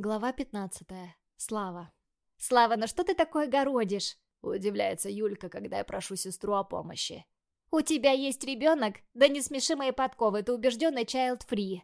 Глава 15. Слава. «Слава, ну что ты такое городишь?» Удивляется Юлька, когда я прошу сестру о помощи. «У тебя есть ребенок? Да не смеши мои подковы, ты убежденный child-free!»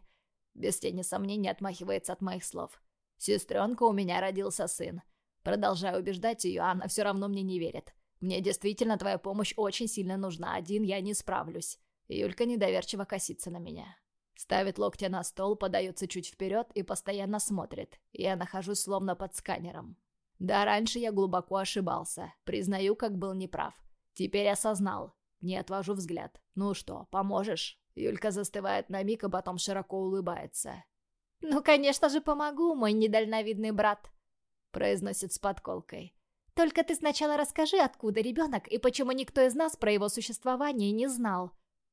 Без тени сомнений отмахивается от моих слов. «Сестренка, у меня родился сын. Продолжаю убеждать ее, а она все равно мне не верит. Мне действительно твоя помощь очень сильно нужна, один я не справлюсь». Юлька недоверчиво косится на меня. Ставит локти на стол, подается чуть вперед и постоянно смотрит. Я нахожусь словно под сканером. Да, раньше я глубоко ошибался. Признаю, как был неправ. Теперь осознал. Не отвожу взгляд. «Ну что, поможешь?» Юлька застывает на миг, а потом широко улыбается. «Ну, конечно же, помогу, мой недальновидный брат», — произносит с подколкой. «Только ты сначала расскажи, откуда ребенок и почему никто из нас про его существование не знал».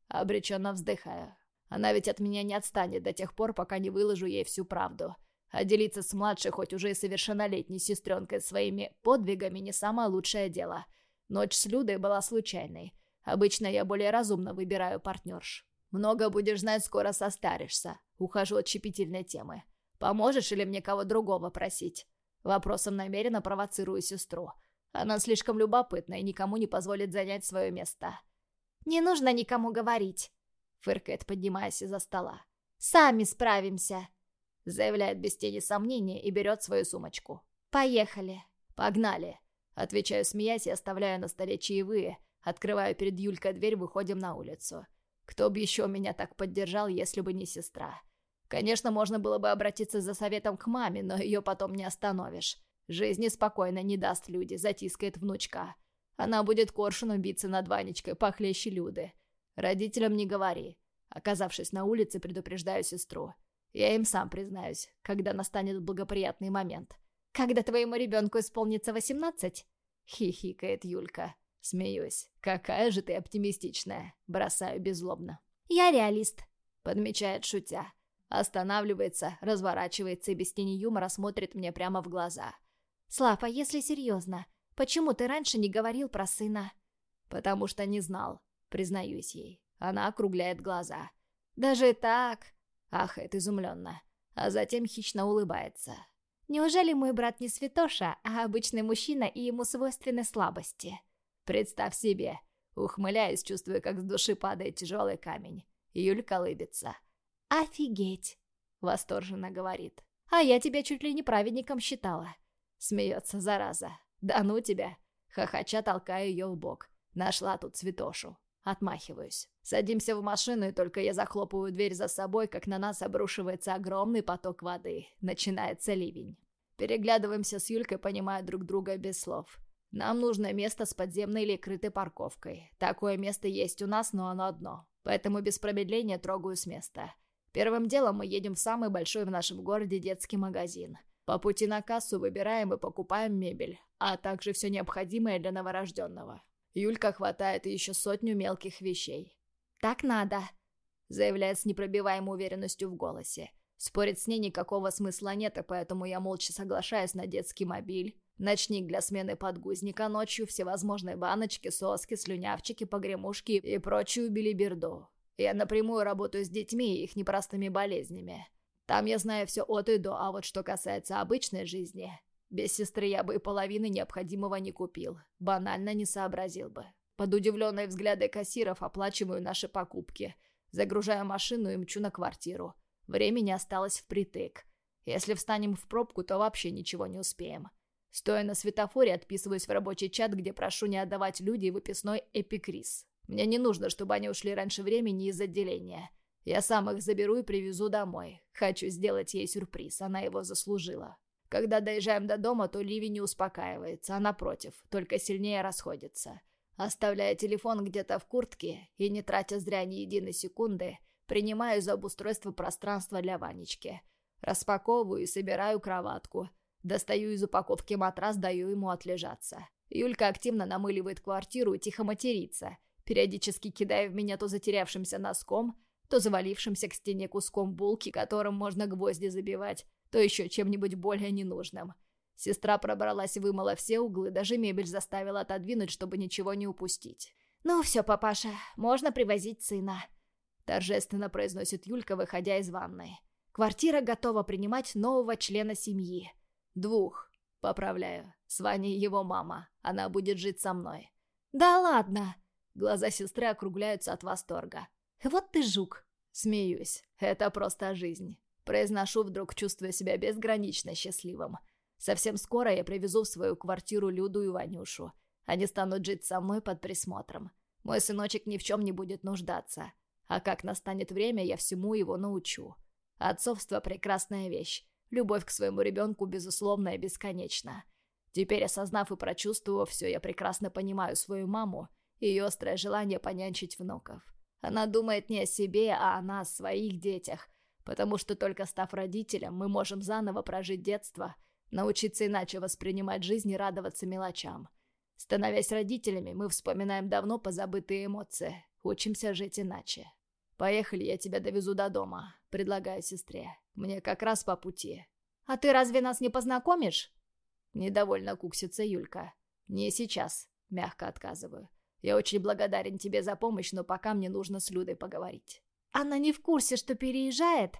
Обреченно вздыхаю. Она ведь от меня не отстанет до тех пор, пока не выложу ей всю правду. А делиться с младшей, хоть уже и совершеннолетней сестренкой своими подвигами не самое лучшее дело. Ночь с Людой была случайной. Обычно я более разумно выбираю партнерш. Много будешь знать, скоро состаришься. Ухожу от щепетильной темы. Поможешь или мне кого другого просить? Вопросом намеренно провоцирую сестру. Она слишком любопытна и никому не позволит занять свое место. «Не нужно никому говорить», фыркает, поднимаясь из-за стола. «Сами справимся», — заявляет без тени сомнения и берет свою сумочку. «Поехали». «Погнали», — отвечаю, смеясь и оставляю на столе чаевые, открываю перед Юлькой дверь, выходим на улицу. Кто бы еще меня так поддержал, если бы не сестра? Конечно, можно было бы обратиться за советом к маме, но ее потом не остановишь. Жизни спокойно не даст люди, затискает внучка. Она будет коршуном биться над Ванечкой, похлеще Люды. Родителям не говори. Оказавшись на улице, предупреждаю сестру. Я им сам признаюсь, когда настанет благоприятный момент. «Когда твоему ребенку исполнится восемнадцать?» Хихикает Юлька. Смеюсь. «Какая же ты оптимистичная!» Бросаю беззлобно. «Я реалист», — подмечает шутя. Останавливается, разворачивается и без тени юмора смотрит мне прямо в глаза. «Слав, а если серьезно, почему ты раньше не говорил про сына?» «Потому что не знал признаюсь ей. Она округляет глаза. «Даже так?» Ахает изумленно. А затем хищно улыбается. «Неужели мой брат не святоша, а обычный мужчина и ему свойственны слабости?» «Представь себе!» Ухмыляюсь, чувствуя, как с души падает тяжелый камень. Юлька улыбится. «Офигеть!» Восторженно говорит. «А я тебя чуть ли не праведником считала». Смеется, зараза. «Да ну тебя!» Хохоча толкаю ее в бок. Нашла тут святошу. Отмахиваюсь. Садимся в машину, и только я захлопываю дверь за собой, как на нас обрушивается огромный поток воды. Начинается ливень. Переглядываемся с Юлькой, понимая друг друга без слов. Нам нужно место с подземной или крытой парковкой. Такое место есть у нас, но оно одно. Поэтому без промедления трогаю с места. Первым делом мы едем в самый большой в нашем городе детский магазин. По пути на кассу выбираем и покупаем мебель, а также все необходимое для новорожденного. Юлька хватает еще сотню мелких вещей. «Так надо», — заявляет с непробиваемой уверенностью в голосе. Спорить с ней никакого смысла нет, и поэтому я молча соглашаюсь на детский мобиль, ночник для смены подгузника ночью, всевозможные баночки, соски, слюнявчики, погремушки и прочую билиберду. Я напрямую работаю с детьми и их непростыми болезнями. Там я знаю все от и до, а вот что касается обычной жизни, без сестры я бы и половины необходимого не купил. Банально не сообразил бы. Под удивленные взгляды кассиров оплачиваю наши покупки. Загружаю машину и мчу на квартиру. Времени осталось впритык. Если встанем в пробку, то вообще ничего не успеем. Стоя на светофоре, отписываюсь в рабочий чат, где прошу не отдавать люди выписной эпикриз. Мне не нужно, чтобы они ушли раньше времени из отделения. Я сам их заберу и привезу домой. Хочу сделать ей сюрприз, она его заслужила. Когда доезжаем до дома, то ливень не успокаивается, а напротив, только сильнее расходится. Оставляя телефон где-то в куртке и не тратя зря ни единой секунды, принимаю за обустройство пространства для Ванечки. Распаковываю и собираю кроватку. Достаю из упаковки матрас, даю ему отлежаться. Юлька активно намыливает квартиру и тихо матерится, периодически кидая в меня то затерявшимся носком, то завалившимся к стене куском булки, которым можно гвозди забивать, то еще чем-нибудь более ненужным. Сестра пробралась и вымыла все углы, даже мебель заставила отодвинуть, чтобы ничего не упустить. «Ну все, папаша, можно привозить сына», — торжественно произносит Юлька, выходя из ванной. Квартира готова принимать нового члена семьи. Двух. Поправляю. С Ваней его мама. Она будет жить со мной. «Да ладно!» Глаза сестры округляются от восторга. «Вот ты жук!» Смеюсь. Это просто жизнь. Произношу вдруг, чувствуя себя безгранично счастливым. Совсем скоро я привезу в свою квартиру Люду и Ванюшу. Они станут жить со мной под присмотром. Мой сыночек ни в чем не будет нуждаться. А как настанет время, я всему его научу. Отцовство – прекрасная вещь. Любовь к своему ребенку, безусловно, и бесконечна. Теперь, осознав и прочувствовав все, я прекрасно понимаю свою маму и ее острое желание понянчить внуков. Она думает не о себе, а о нас, своих детях, потому что только став родителем, мы можем заново прожить детство, научиться иначе воспринимать жизнь и радоваться мелочам. Становясь родителями, мы вспоминаем давно позабытые эмоции, учимся жить иначе. «Поехали, я тебя довезу до дома», — предлагаю сестре. «Мне как раз по пути». «А ты разве нас не познакомишь?» Недовольно куксится Юлька. «Не сейчас», — мягко отказываю. «Я очень благодарен тебе за помощь, но пока мне нужно с Людой поговорить». «Она не в курсе, что переезжает?»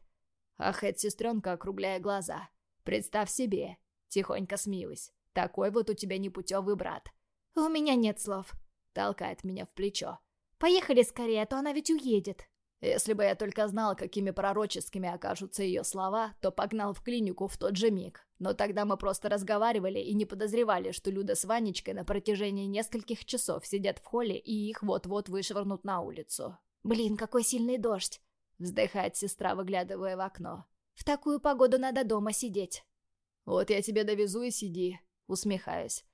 Ахет сестренка, округляя глаза. «Представь себе!» Тихонько смеюсь. «Такой вот у тебя непутевый брат». «У меня нет слов», — толкает меня в плечо. «Поехали скорее, а то она ведь уедет». Если бы я только знал, какими пророческими окажутся ее слова, то погнал в клинику в тот же миг. Но тогда мы просто разговаривали и не подозревали, что Люда с Ванечкой на протяжении нескольких часов сидят в холле и их вот-вот вышвырнут на улицу. «Блин, какой сильный дождь!» — вздыхает сестра, выглядывая в окно. «В такую погоду надо дома сидеть». «Вот я тебе довезу и сиди», — усмехаюсь.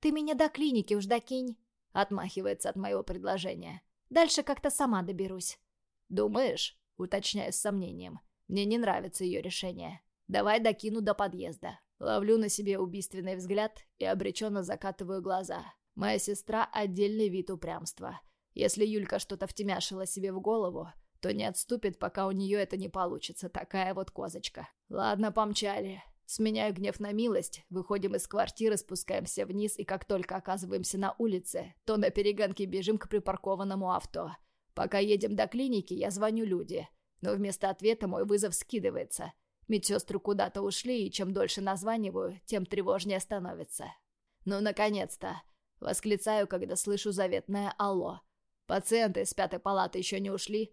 «Ты меня до клиники уж докинь», — отмахивается от моего предложения. «Дальше как-то сама доберусь». «Думаешь?» — уточняю с сомнением. «Мне не нравится ее решение. Давай докину до подъезда». Ловлю на себе убийственный взгляд и обреченно закатываю глаза. Моя сестра — отдельный вид упрямства. Если Юлька что-то втемяшила себе в голову, то не отступит, пока у нее это не получится. Такая вот козочка. Ладно, помчали. Сменяю гнев на милость, выходим из квартиры, спускаемся вниз, и как только оказываемся на улице, то на перегонке бежим к припаркованному авто. Пока едем до клиники, я звоню Люде. Но вместо ответа мой вызов скидывается. Медсестры куда-то ушли, и чем дольше названиваю, тем тревожнее становится. Ну, наконец-то. Восклицаю, когда слышу заветное «Алло». Пациенты из пятой палаты еще не ушли?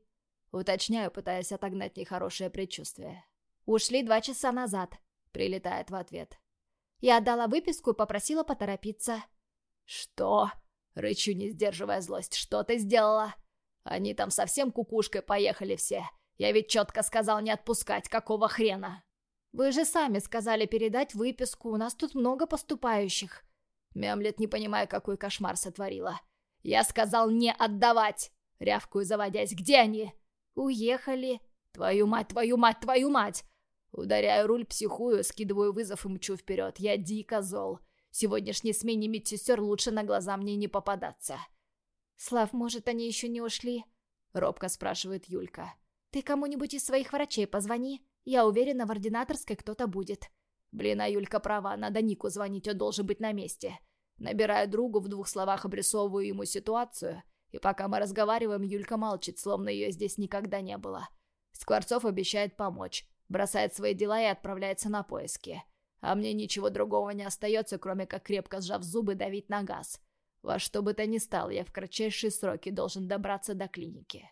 Уточняю, пытаясь отогнать нехорошее предчувствие. «Ушли два часа назад», — прилетает в ответ. Я отдала выписку и попросила поторопиться. «Что?» — рычу, не сдерживая злость. «Что ты сделала?» Они там совсем кукушкой поехали все. Я ведь четко сказал не отпускать, какого хрена? Вы же сами сказали передать выписку, у нас тут много поступающих. Мямлет, не понимая, какой кошмар сотворила. Я сказал не отдавать. Рявкую, заводясь. Где они? Уехали. Твою мать, твою мать, твою мать! Ударяю руль, психую, скидываю вызов и мчу вперед. Я дико зол. Сегодняшней смене медсестер лучше на глаза мне не попадаться. «Слав, может, они еще не ушли?» — робко спрашивает Юлька. «Ты кому-нибудь из своих врачей позвони. Я уверена, в ординаторской кто-то будет». Блин, а Юлька права, надо Нику звонить, он должен быть на месте. Набираю другу, в двух словах обрисовываю ему ситуацию, и пока мы разговариваем, Юлька молчит, словно ее здесь никогда не было. Скворцов обещает помочь, бросает свои дела и отправляется на поиски. А мне ничего другого не остается, кроме как крепко сжав зубы давить на газ. Во что бы то ни стало, я в кратчайшие сроки должен добраться до клиники.